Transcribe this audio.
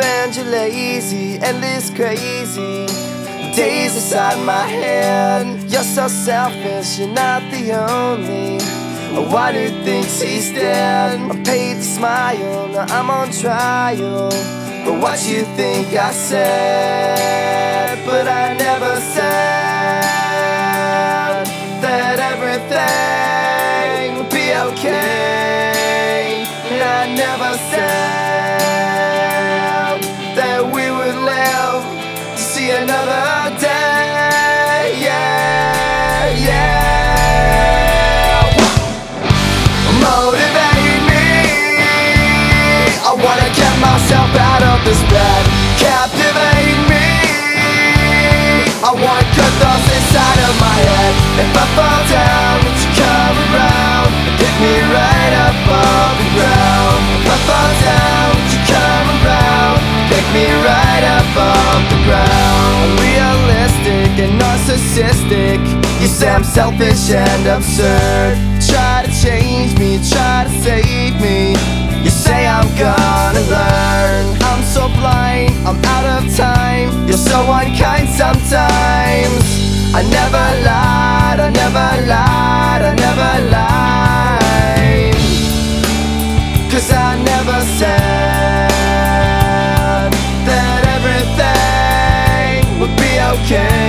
spend your lazy, endless crazy days inside my head. You're so selfish, you're not the only one who thinks he's dead. I'm paid to smile, now I'm on trial. But what you think I said, but I never said that everything would be okay. And I never said Motivate me. I wanna get myself out of this bed. Captivate me. I want of my head. If I fall down, would you come around pick me right up off the ground? If I fall down, would you come around, pick me right up off? And narcissistic. You say I'm selfish and absurd. Try to change me, try to save me. You say I'm gonna learn. I'm so blind, I'm out of time. You're so unkind sometimes. I never lied, I never lied, I never lied. Cause I never said that everything would be okay.